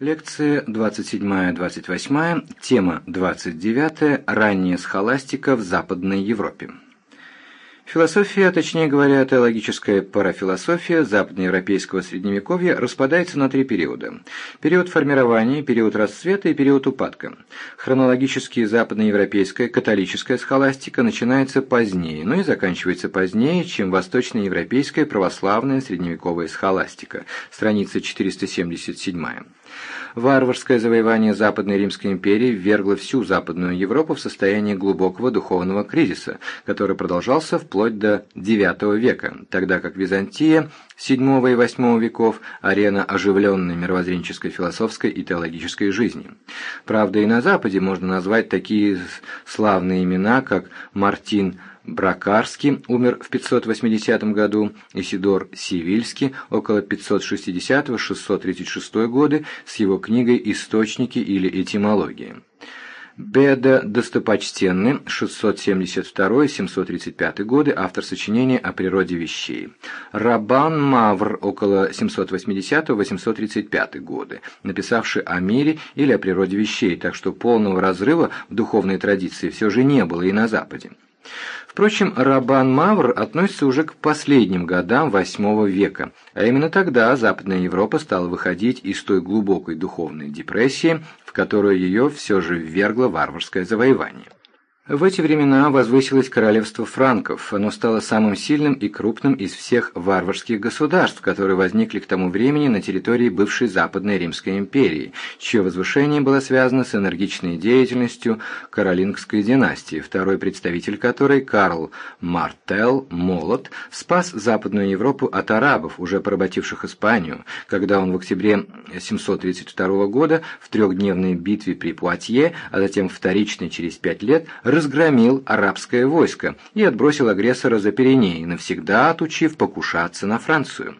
Лекция 27-28, тема 29, ранняя схоластика в Западной Европе. Философия, а точнее говоря, теологическая парафилософия западноевропейского средневековья распадается на три периода. Период формирования, период расцвета и период упадка. Хронологически западноевропейская католическая схоластика начинается позднее, но и заканчивается позднее, чем восточноевропейская православная средневековая схоластика, страница 477. Варварское завоевание Западной Римской империи ввергло всю Западную Европу в состояние глубокого духовного кризиса, который продолжался вплоть до IX века, тогда как Византия VII и VIII веков – арена оживленной мировоззренческой, философской и теологической жизни. Правда, и на Западе можно назвать такие славные имена, как Мартин Бракарский умер в 580 году, Исидор Сивильский около 560-636 годы с его книгой «Источники или этимология». Беда Достопочтенный, 672-735 годы, автор сочинения о природе вещей. Рабан Мавр, около 780-835 годы, написавший о мире или о природе вещей, так что полного разрыва в духовной традиции все же не было и на Западе. Впрочем, Рабан Мавр относится уже к последним годам VIII века, а именно тогда Западная Европа стала выходить из той глубокой духовной депрессии, в которую ее все же ввергло варварское завоевание. В эти времена возвысилось королевство франков, оно стало самым сильным и крупным из всех варварских государств, которые возникли к тому времени на территории бывшей Западной Римской империи, чье возвышение было связано с энергичной деятельностью Каролингской династии, второй представитель которой, Карл Мартел Молот, спас Западную Европу от арабов, уже поработивших Испанию, когда он в октябре 732 года в трехдневной битве при Пуатье, а затем вторичной через пять лет, разгромил арабское войско и отбросил агрессора за Пиренеи, навсегда отучив покушаться на Францию.